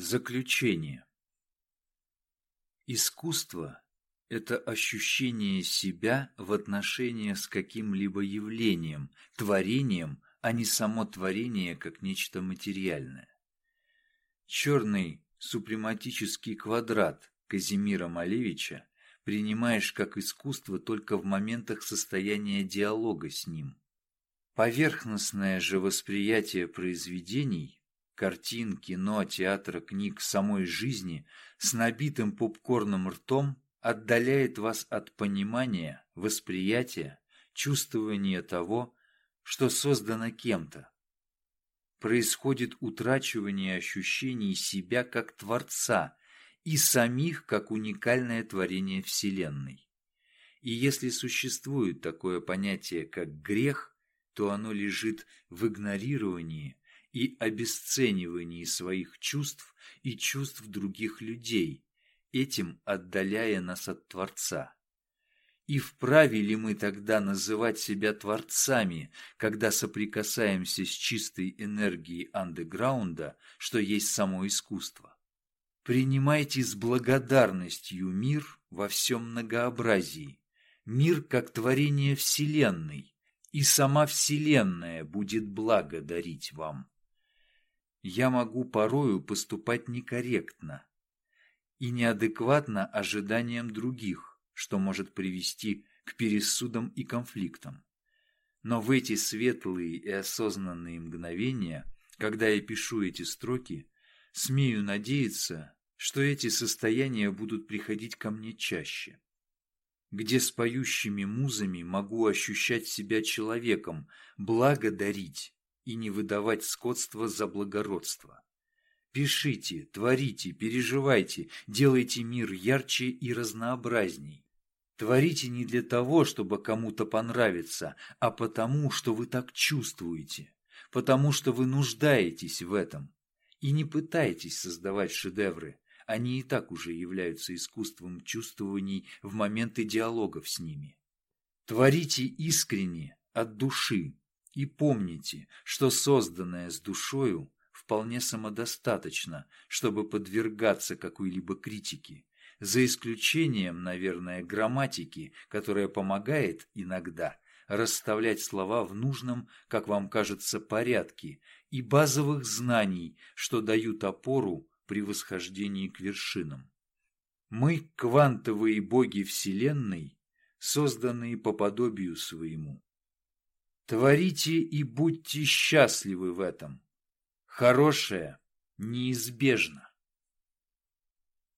Заключение. Искусство – это ощущение себя в отношении с каким-либо явлением, творением, а не само творение как нечто материальное. Черный супрематический квадрат Казимира Малевича принимаешь как искусство только в моментах состояния диалога с ним. Поверхностное же восприятие произведений картин, кино, театра, книг, самой жизни с набитым попкорном ртом отдаляет вас от понимания, восприятия, чувствования того, что создано кем-то. Происходит утрачивание ощущений себя как Творца и самих как уникальное творение Вселенной. И если существует такое понятие, как грех, то оно лежит в игнорировании и обесценивании своих чувств и чувств других людей, этим отдаляя нас от Творца. И вправе ли мы тогда называть себя творцами, когда соприкасаемся с чистой энергией андеграунда, что есть само искусство? Принимайте с благодарностью мир во всем многообразии, мир как творение Вселенной, и сама Вселенная будет благодарить вам я могу порою поступать некорректно и неадекватно ожиданиям других, что может привести к пересудам и конфликтам. Но в эти светлые и осознанные мгновения, когда я пишу эти строки, смею надеяться, что эти состояния будут приходить ко мне чаще. Где с поющими музами могу ощущать себя человеком, благодарить, и не выдавать скотство за благородство. Пишите, творите, переживайте, делайте мир ярче и разнообразней. Творите не для того, чтобы кому-то понравиться, а потому, что вы так чувствуете, потому что вы нуждаетесь в этом. И не пытайтесь создавать шедевры, они и так уже являются искусством чувствований в моменты диалогов с ними. Творите искренне, от души, и помните, что созданное с душою вполне самодостаточно, чтобы подвергаться какой-либо критике, за исключением, наверное, грамматики, которая помогает иногда расставлять слова в нужном, как вам кажется, порядке, и базовых знаний, что дают опору при восхождении к вершинам. Мы, квантовые боги Вселенной, созданные по подобию своему, Творите и будьте счастливы в этом. Хорошее неизбежно.